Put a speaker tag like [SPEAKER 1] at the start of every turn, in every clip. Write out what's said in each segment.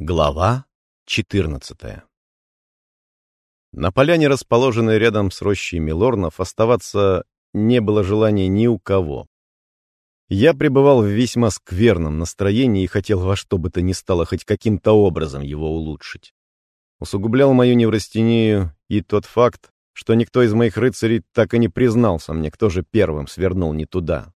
[SPEAKER 1] Глава 14 На поляне, расположенной рядом с рощей Милорнов, оставаться не было желания ни у кого. Я пребывал в весьма скверном настроении и хотел во что бы то ни стало хоть каким-то образом его улучшить. Усугублял мою неврастению и тот факт, что никто из моих рыцарей так и не признался мне, кто же первым свернул не туда.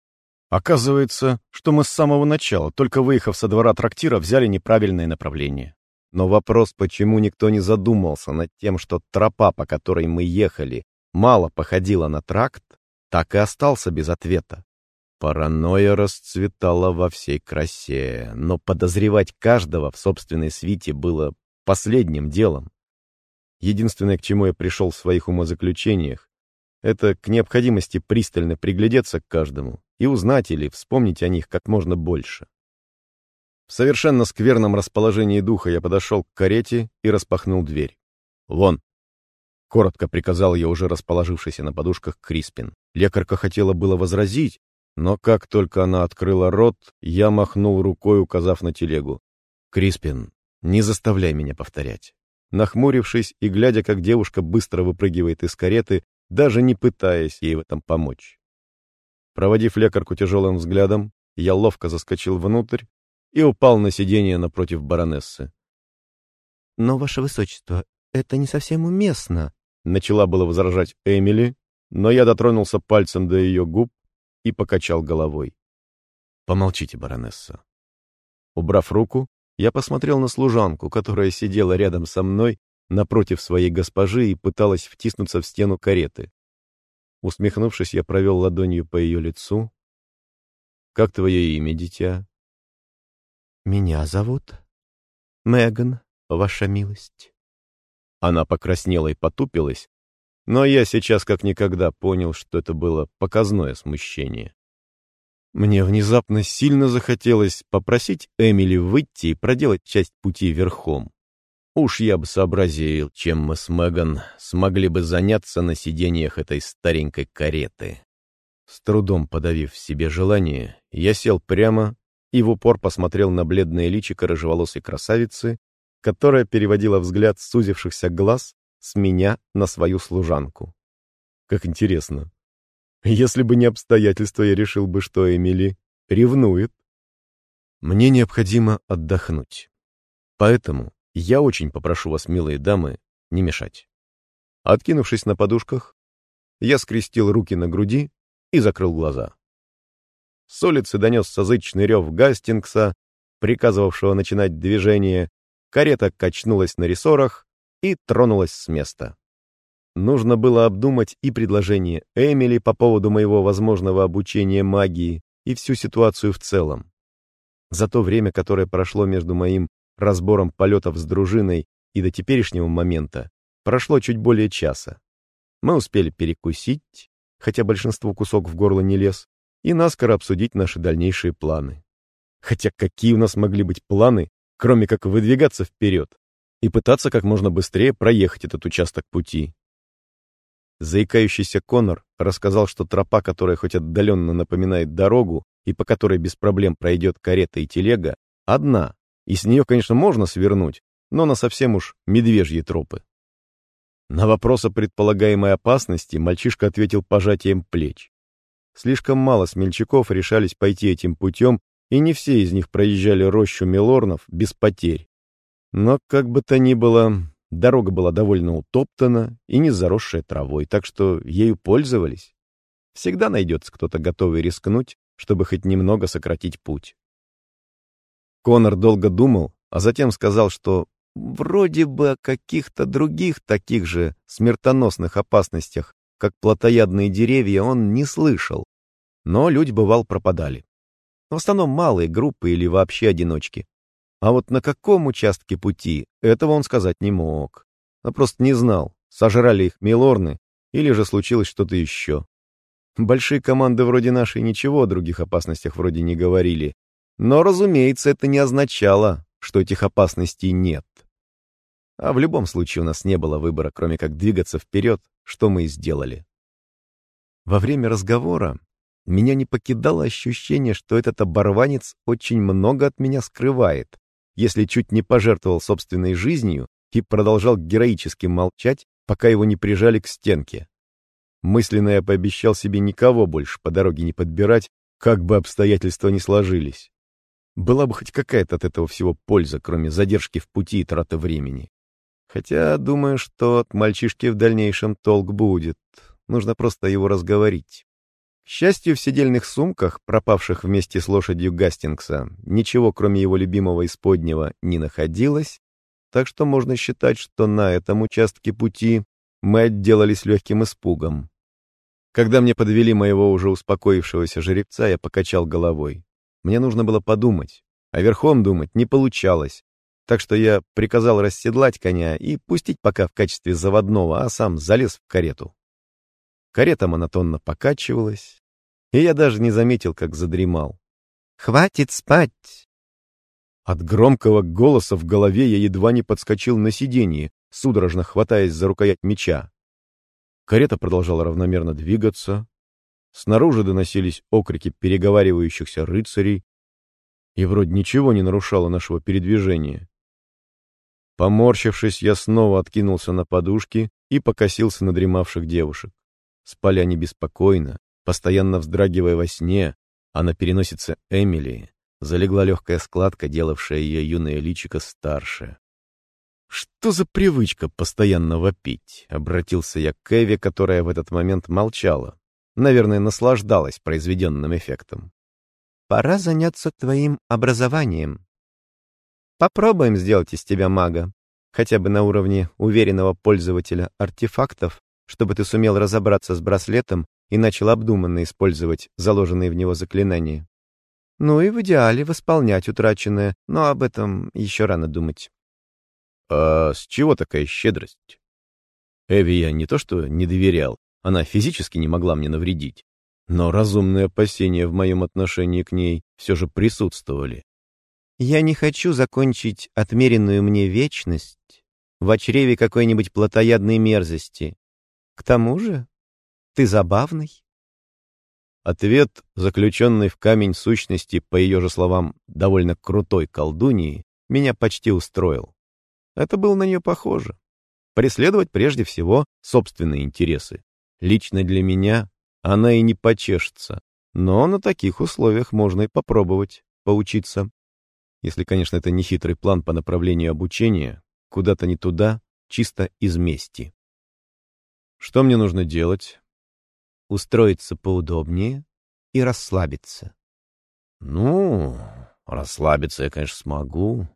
[SPEAKER 1] Оказывается, что мы с самого начала, только выехав со двора трактира, взяли неправильное направление. Но вопрос, почему никто не задумался над тем, что тропа, по которой мы ехали, мало походила на тракт, так и остался без ответа. Паранойя расцветала во всей красе, но подозревать каждого в собственной свите было последним делом. Единственное, к чему я пришел в своих умозаключениях, это к необходимости пристально приглядеться к каждому и узнать или вспомнить о них как можно больше. В совершенно скверном расположении духа я подошел к карете и распахнул дверь. «Вон!» — коротко приказал я уже расположившийся на подушках Криспин. Лекарка хотела было возразить, но как только она открыла рот, я махнул рукой, указав на телегу. «Криспин, не заставляй меня повторять». Нахмурившись и глядя, как девушка быстро выпрыгивает из кареты, даже не пытаясь ей в этом помочь. Проводив лекарку тяжелым взглядом, я ловко заскочил внутрь и упал на сиденье напротив баронессы.
[SPEAKER 2] «Но, ваше высочество, это не совсем уместно», —
[SPEAKER 1] начала было возражать Эмили, но я дотронулся пальцем до ее губ и покачал головой. «Помолчите, баронесса». Убрав руку, я посмотрел на служанку, которая сидела рядом со мной напротив своей госпожи и пыталась втиснуться в стену кареты. Усмехнувшись, я провел ладонью по ее лицу. «Как твое имя, дитя?»
[SPEAKER 2] «Меня зовут Меган, ваша милость».
[SPEAKER 1] Она покраснела и потупилась, но я сейчас как никогда понял, что это было показное смущение. Мне внезапно сильно захотелось попросить Эмили выйти и проделать часть пути верхом. Уж я бы сообразил, чем мы с Меган смогли бы заняться на сиденьях этой старенькой кареты. С трудом подавив в себе желание, я сел прямо и в упор посмотрел на бледное личико рыжеволосой красавицы, которая переводила взгляд сузившихся глаз с меня на свою служанку. Как интересно. Если бы не обстоятельства, я решил бы, что Эмили ревнует. Мне необходимо отдохнуть. Поэтому я очень попрошу вас, милые дамы, не мешать. Откинувшись на подушках, я скрестил руки на груди и закрыл глаза. С улицы донесся зычный рев Гастингса, приказывавшего начинать движение, карета качнулась на рессорах и тронулась с места. Нужно было обдумать и предложение Эмили по поводу моего возможного обучения магии, и всю ситуацию в целом. За то время, которое прошло между моим разбором полетов с дружиной и до теперешнего момента прошло чуть более часа. Мы успели перекусить, хотя большинство кусок в горло не лез, и наскоро обсудить наши дальнейшие планы. Хотя какие у нас могли быть планы, кроме как выдвигаться вперед и пытаться как можно быстрее проехать этот участок пути. Заикающийся Конор рассказал, что тропа, которая хоть отдаленно напоминает дорогу и по которой без проблем пройдет карета и телега, одна, и с нее, конечно, можно свернуть, но на совсем уж медвежьи тропы. На вопрос о предполагаемой опасности мальчишка ответил пожатием плеч. Слишком мало смельчаков решались пойти этим путем, и не все из них проезжали рощу Милорнов без потерь. Но, как бы то ни было, дорога была довольно утоптана и не заросшая травой, так что ею пользовались. Всегда найдется кто-то готовый рискнуть, чтобы хоть немного сократить путь. Конор долго думал, а затем сказал, что вроде бы о каких-то других таких же смертоносных опасностях, как плотоядные деревья, он не слышал. Но люди, бывал, пропадали. В основном малые группы или вообще одиночки. А вот на каком участке пути, этого он сказать не мог. Он просто не знал, сожрали их милорны или же случилось что-то еще. Большие команды вроде нашей ничего о других опасностях вроде не говорили, но, разумеется, это не означало, что этих опасностей нет. А в любом случае у нас не было выбора, кроме как двигаться вперед, что мы и сделали. Во время разговора меня не покидало ощущение, что этот оборванец очень много от меня скрывает, если чуть не пожертвовал собственной жизнью и продолжал героически молчать, пока его не прижали к стенке. Мысленно я пообещал себе никого больше по дороге не подбирать, как бы обстоятельства ни сложились. Была бы хоть какая-то от этого всего польза, кроме задержки в пути и траты времени. Хотя, думаю, что от мальчишки в дальнейшем толк будет. Нужно просто его разговорить. К счастью, в сидельных сумках, пропавших вместе с лошадью Гастингса, ничего, кроме его любимого исподнего, не находилось, так что можно считать, что на этом участке пути мы отделались легким испугом. Когда мне подвели моего уже успокоившегося жеребца, я покачал головой. Мне нужно было подумать, а верхом думать не получалось, так что я приказал расседлать коня и пустить пока в качестве заводного, а сам залез в карету. Карета монотонно покачивалась, и я даже не заметил, как задремал.
[SPEAKER 2] «Хватит спать!»
[SPEAKER 1] От громкого голоса в голове я едва не подскочил на сиденье, судорожно хватаясь за рукоять меча. Карета продолжала равномерно двигаться. Снаружи доносились окрики переговаривающихся рыцарей, и вроде ничего не нарушало нашего передвижения. Поморщившись, я снова откинулся на подушки и покосился на дремавших девушек. Спали они беспокойно, постоянно вздрагивая во сне, а на переносице Эмили залегла легкая складка, делавшая ее юное личико старше. «Что за привычка постоянно вопить?» — обратился я к Эве, которая в этот момент молчала. Наверное, наслаждалась произведенным эффектом.
[SPEAKER 2] «Пора заняться твоим образованием. Попробуем сделать из тебя мага, хотя бы на уровне уверенного пользователя артефактов, чтобы ты сумел разобраться с браслетом и начал обдуманно использовать заложенные в него заклинания. Ну и в идеале восполнять утраченное, но об этом еще рано думать.
[SPEAKER 1] А с чего такая щедрость? Эви я не то что не доверял, она физически не могла мне навредить, но разумные опасения в моем отношении к ней все же присутствовали.
[SPEAKER 2] Я не хочу закончить отмеренную мне вечность в чреве какой-нибудь плотоядной мерзости. К тому же ты забавный.
[SPEAKER 1] Ответ, заключенный в камень сущности, по ее же словам, довольно крутой колдуньи, меня почти устроил. Это было на нее похоже. Преследовать прежде всего собственные интересы. Лично для меня она и не почешется. Но на таких условиях можно и попробовать поучиться. Если, конечно, это не хитрый план по направлению обучения, куда-то не туда, чисто из мести. Что мне нужно делать?
[SPEAKER 2] Устроиться поудобнее и расслабиться.
[SPEAKER 1] Ну, расслабиться я, конечно, смогу.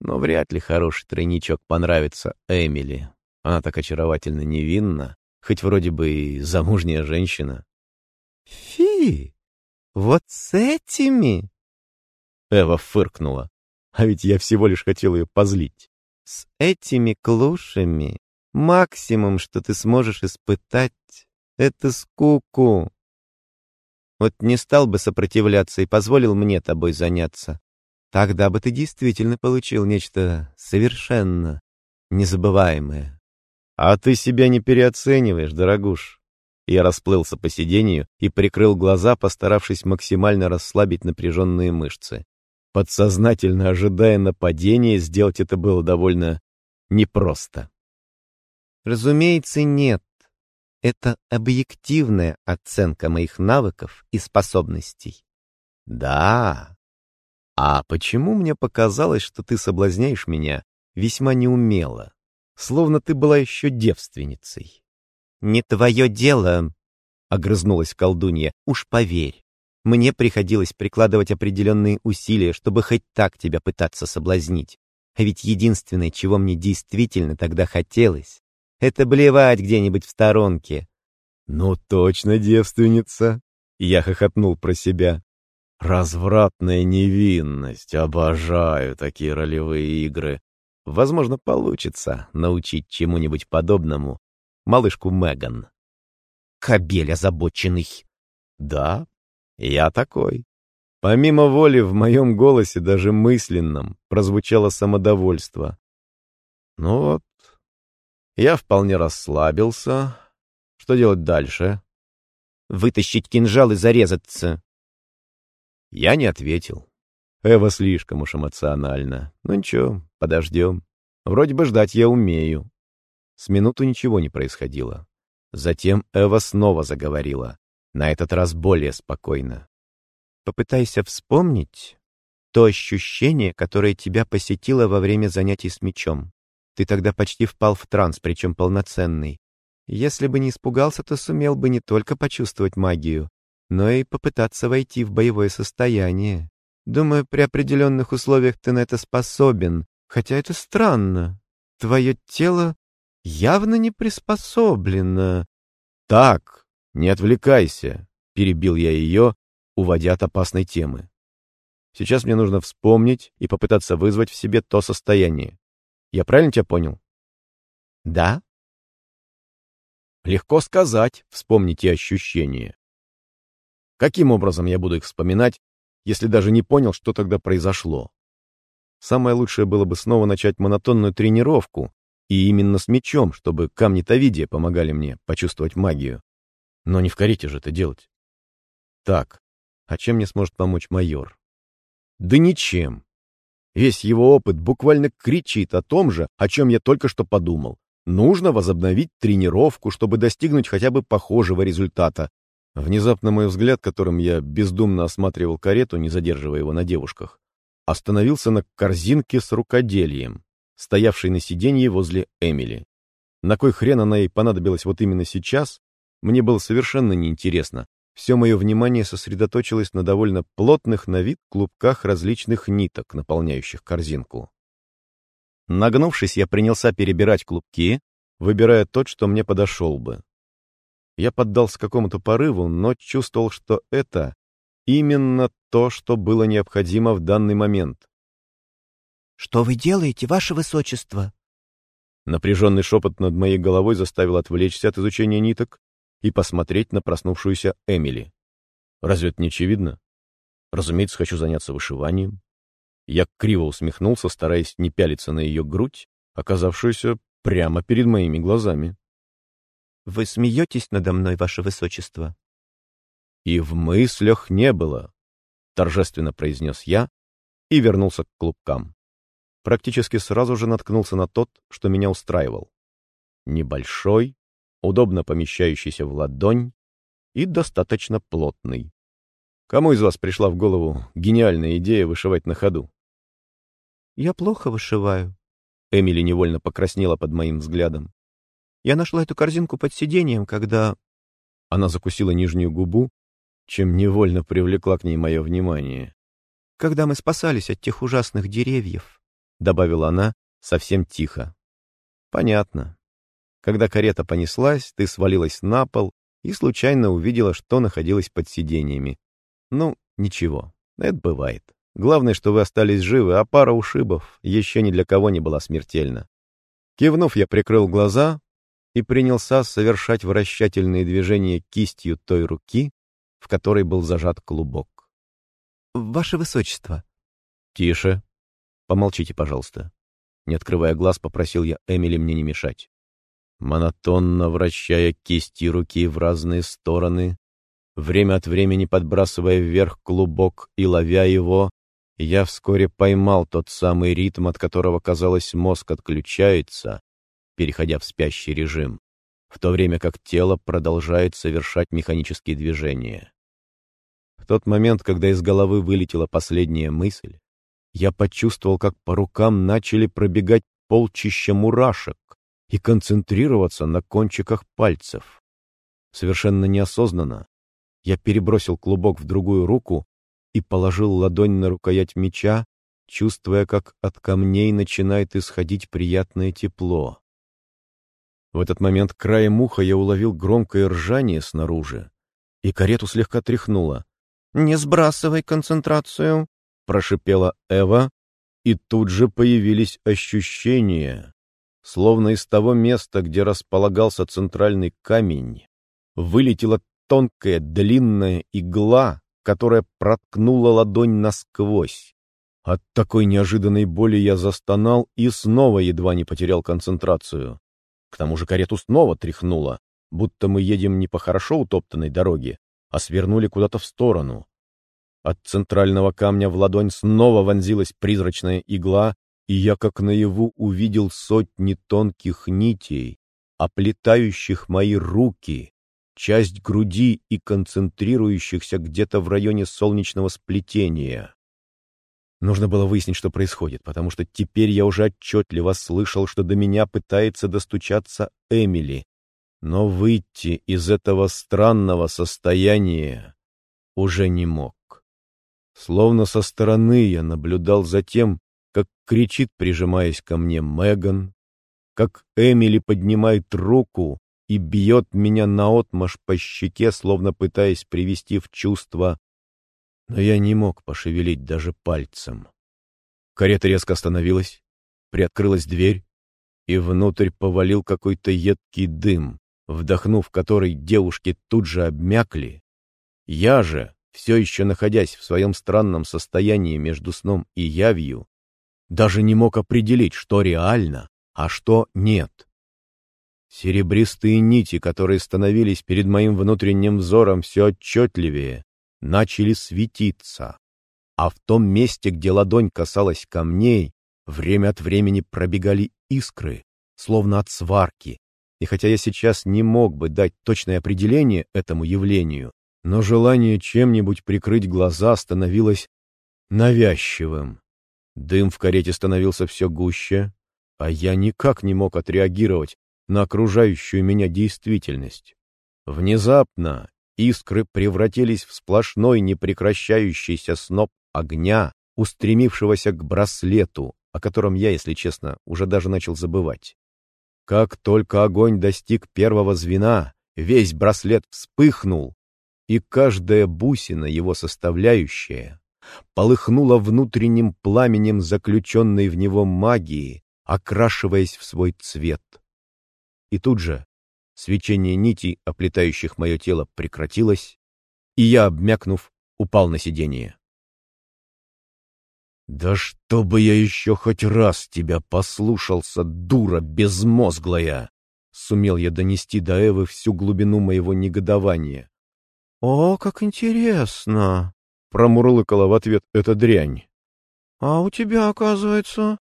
[SPEAKER 1] Но вряд ли хороший тройничок понравится Эмили. Она так очаровательно невинна, хоть вроде бы и замужняя женщина.
[SPEAKER 2] «Фи! Вот с этими!»
[SPEAKER 1] Эва фыркнула. А ведь я всего лишь хотел ее позлить.
[SPEAKER 2] «С этими клушами максимум, что ты сможешь испытать, это скуку. Вот не стал бы сопротивляться и позволил мне тобой заняться. Тогда бы ты действительно получил нечто совершенно незабываемое.
[SPEAKER 1] А ты себя не переоцениваешь, дорогуш. Я расплылся по сиденью и прикрыл глаза, постаравшись максимально расслабить напряженные мышцы. Подсознательно ожидая нападения, сделать это было довольно непросто.
[SPEAKER 2] Разумеется, нет. Это объективная оценка моих навыков и способностей.
[SPEAKER 1] Да, «А почему мне показалось, что ты соблазняешь меня весьма неумело, словно ты была еще девственницей?»
[SPEAKER 2] «Не твое дело», — огрызнулась колдунья, — «уж поверь. Мне приходилось прикладывать определенные усилия, чтобы хоть так тебя пытаться соблазнить. А ведь единственное, чего мне действительно тогда хотелось, это блевать где-нибудь в сторонке».
[SPEAKER 1] «Ну точно девственница!» Я хохотнул про себя. Развратная невинность. Обожаю такие ролевые игры. Возможно, получится научить чему-нибудь подобному малышку Меган.
[SPEAKER 2] Кобель озабоченный.
[SPEAKER 1] Да, я такой. Помимо воли в моем голосе, даже мысленном, прозвучало самодовольство. Ну вот, я вполне расслабился. Что делать дальше?
[SPEAKER 2] Вытащить кинжал и зарезаться.
[SPEAKER 1] Я не ответил. Эва слишком уж эмоциональна. Ну ничего, подождем. Вроде бы ждать я умею. С минуту ничего не происходило. Затем Эва снова заговорила, на этот раз более спокойно.
[SPEAKER 2] Попытайся вспомнить то ощущение, которое тебя посетило во время занятий с мечом. Ты тогда почти впал в транс, причем полноценный. Если бы не испугался, то сумел бы не только почувствовать магию, но и попытаться войти в боевое состояние. Думаю, при определенных условиях ты на это способен, хотя это странно. Твое тело явно не приспособлено.
[SPEAKER 1] Так, не отвлекайся, перебил я ее, уводя от опасной темы. Сейчас мне нужно вспомнить и попытаться вызвать в себе то состояние. Я правильно тебя понял?
[SPEAKER 2] Да.
[SPEAKER 1] Легко сказать, вспомните ощущения. Каким образом я буду их вспоминать, если даже не понял, что тогда произошло? Самое лучшее было бы снова начать монотонную тренировку, и именно с мечом, чтобы камни Тавидия помогали мне почувствовать магию. Но не в карете же это делать. Так, а чем мне сможет помочь майор? Да ничем. Весь его опыт буквально кричит о том же, о чем я только что подумал. Нужно возобновить тренировку, чтобы достигнуть хотя бы похожего результата, Внезапно мой взгляд, которым я бездумно осматривал карету, не задерживая его на девушках, остановился на корзинке с рукоделием, стоявшей на сиденье возле Эмили. На кой хрен она ей понадобилась вот именно сейчас, мне было совершенно неинтересно. Все мое внимание сосредоточилось на довольно плотных на вид клубках различных ниток, наполняющих корзинку. Нагнувшись, я принялся перебирать клубки, выбирая тот, что мне подошел бы. Я поддался какому-то порыву, но чувствовал, что это именно то, что было необходимо в данный момент.
[SPEAKER 2] «Что вы делаете, ваше высочество?»
[SPEAKER 1] Напряженный шепот над моей головой заставил отвлечься от изучения ниток и посмотреть на проснувшуюся Эмили. Разве это не очевидно? Разумеется, хочу заняться вышиванием. Я криво усмехнулся, стараясь не пялиться на ее грудь, оказавшуюся прямо перед моими глазами.
[SPEAKER 2] Вы смеетесь надо мной, ваше высочество?»
[SPEAKER 1] «И в мыслях не было», — торжественно произнес я и вернулся к клубкам. Практически сразу же наткнулся на тот, что меня устраивал. Небольшой, удобно помещающийся в ладонь и достаточно плотный. Кому из вас пришла в голову гениальная идея вышивать на ходу?
[SPEAKER 2] «Я плохо вышиваю», —
[SPEAKER 1] Эмили невольно покраснела под моим взглядом.
[SPEAKER 2] Я нашла эту корзинку под сиденьем, когда...»
[SPEAKER 1] Она закусила нижнюю губу, чем невольно привлекла к ней мое внимание.
[SPEAKER 2] «Когда мы спасались от тех ужасных деревьев», —
[SPEAKER 1] добавила она совсем тихо. «Понятно. Когда карета понеслась, ты свалилась на пол и случайно увидела, что находилось под сиденьями. Ну, ничего, это бывает. Главное, что вы остались живы, а пара ушибов еще ни для кого не была смертельна. Кивнув, я прикрыл глаза, и принялся совершать вращательные движения кистью той руки, в которой был зажат клубок.
[SPEAKER 2] «Ваше Высочество!»
[SPEAKER 1] «Тише. Помолчите, пожалуйста». Не открывая глаз, попросил я Эмили мне не мешать. Монотонно вращая кисти руки в разные стороны, время от времени подбрасывая вверх клубок и ловя его, я вскоре поймал тот самый ритм, от которого, казалось, мозг отключается, переходя в спящий режим, в то время как тело продолжает совершать механические движения. В тот момент, когда из головы вылетела последняя мысль, я почувствовал, как по рукам начали пробегать полчища мурашек и концентрироваться на кончиках пальцев. Совершенно неосознанно я перебросил клубок в другую руку и положил ладонь на рукоять меча, чувствуя, как от камней начинает исходить приятное тепло. В этот момент краем уха я уловил громкое ржание снаружи, и карету слегка тряхнуло.
[SPEAKER 2] «Не сбрасывай концентрацию», —
[SPEAKER 1] прошипела Эва, и тут же появились ощущения, словно из того места, где располагался центральный камень, вылетела тонкая длинная игла, которая проткнула ладонь насквозь. От такой неожиданной боли я застонал и снова едва не потерял концентрацию. К тому же карету снова тряхнуло, будто мы едем не по хорошо утоптанной дороге, а свернули куда-то в сторону. От центрального камня в ладонь снова вонзилась призрачная игла, и я как наяву увидел сотни тонких нитей, оплетающих мои руки, часть груди и концентрирующихся где-то в районе солнечного сплетения. Нужно было выяснить, что происходит, потому что теперь я уже отчетливо слышал, что до меня пытается достучаться Эмили. Но выйти из этого странного состояния уже не мог. Словно со стороны я наблюдал за тем, как кричит, прижимаясь ко мне, Меган, как Эмили поднимает руку и бьет меня наотмашь по щеке, словно пытаясь привести в чувство но я не мог пошевелить даже пальцем. Карета резко остановилась, приоткрылась дверь, и внутрь повалил какой-то едкий дым, вдохнув который девушки тут же обмякли. Я же, все еще находясь в своем странном состоянии между сном и явью, даже не мог определить, что реально, а что нет. Серебристые нити, которые становились перед моим внутренним взором все отчетливее, начали светиться, а в том месте, где ладонь касалась камней, время от времени пробегали искры, словно от сварки. И хотя я сейчас не мог бы дать точное определение этому явлению, но желание чем-нибудь прикрыть глаза становилось навязчивым. Дым в карете становился все гуще, а я никак не мог отреагировать на окружающую меня действительность. Внезапно Искры превратились в сплошной непрекращающийся сноп огня, устремившегося к браслету, о котором я, если честно, уже даже начал забывать. Как только огонь достиг первого звена, весь браслет вспыхнул, и каждая бусина его составляющая полыхнула внутренним пламенем заключенной в него магии, окрашиваясь в свой цвет. И тут же Свечение нитей, оплетающих мое тело, прекратилось, и я, обмякнув, упал на сиденье. «Да чтобы я еще хоть раз тебя послушался, дура безмозглая!» Сумел я донести до Эвы всю глубину моего негодования.
[SPEAKER 2] «О, как интересно!»
[SPEAKER 1] — промурлыкала в ответ эта дрянь.
[SPEAKER 2] «А у тебя, оказывается,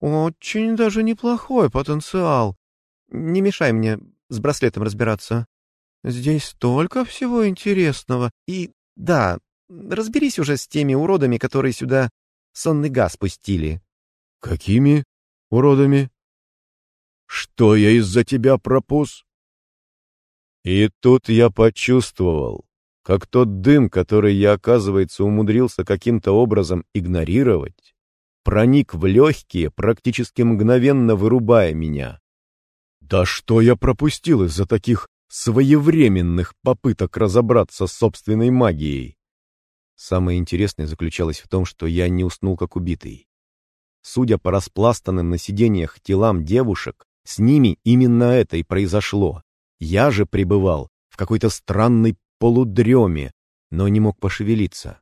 [SPEAKER 2] очень даже неплохой потенциал. Не мешай мне, с браслетом разбираться. Здесь столько всего интересного. И, да, разберись уже с теми уродами, которые сюда сонный газ пустили.
[SPEAKER 1] Какими уродами? Что я из-за тебя пропус? И тут я почувствовал, как тот дым, который я, оказывается, умудрился каким-то образом игнорировать, проник в легкие, практически мгновенно вырубая меня. Да что я пропустил из-за таких своевременных попыток разобраться с собственной магией? Самое интересное заключалось в том, что я не уснул как убитый. Судя по распластанным на сиденьях телам девушек, с ними именно это и произошло. Я же пребывал в какой-то странной полудреме, но не мог пошевелиться.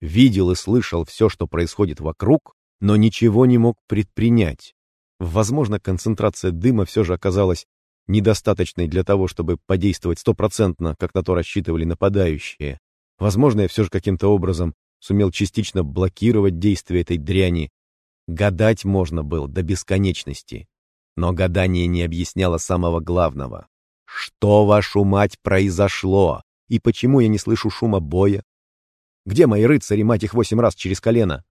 [SPEAKER 1] Видел и слышал все, что происходит вокруг, но ничего не мог предпринять. Возможно, концентрация дыма все же оказалась недостаточной для того, чтобы подействовать стопроцентно, как на то рассчитывали нападающие. Возможно, я все же каким-то образом сумел частично блокировать действие этой дряни. Гадать можно было до бесконечности. Но гадание не объясняло самого главного. Что, вашу мать, произошло? И почему я не слышу шума боя? Где мои рыцари, мать их, восемь раз через колено?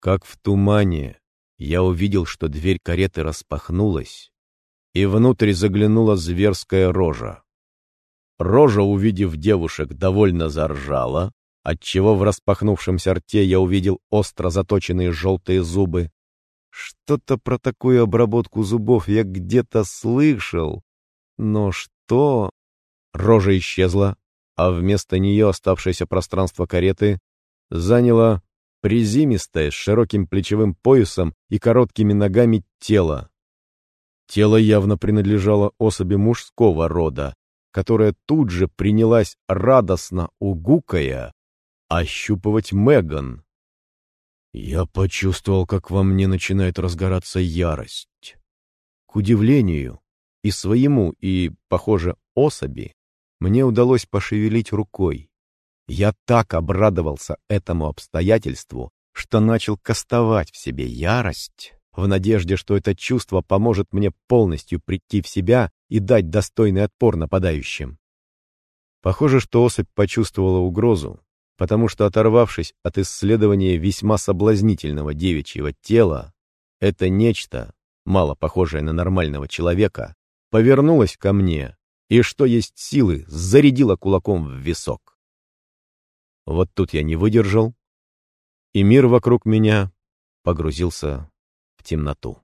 [SPEAKER 1] Как в тумане, я увидел, что дверь кареты распахнулась, и внутрь заглянула зверская рожа. Рожа, увидев девушек, довольно заржала, отчего в распахнувшемся рте я увидел остро заточенные желтые зубы. Что-то про такую обработку зубов я где-то слышал, но что... Рожа исчезла, а вместо нее оставшееся пространство кареты заняло призимистое, с широким плечевым поясом и короткими ногами тело. Тело явно принадлежало особи мужского рода, которая тут же принялась радостно угукая ощупывать Меган. Я почувствовал, как во мне начинает разгораться ярость. К удивлению, и своему, и, похоже, особи, мне удалось пошевелить рукой. Я так обрадовался этому обстоятельству, что начал кастовать в себе ярость, в надежде, что это чувство поможет мне полностью прийти в себя и дать достойный отпор нападающим. Похоже, что особь почувствовала угрозу, потому что, оторвавшись от исследования весьма соблазнительного девичьего тела, это нечто, мало похожее на нормального человека, повернулось ко мне и, что есть силы, зарядило кулаком в висок. Вот тут я не выдержал, и мир вокруг меня погрузился в темноту.